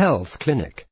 Health Clinic.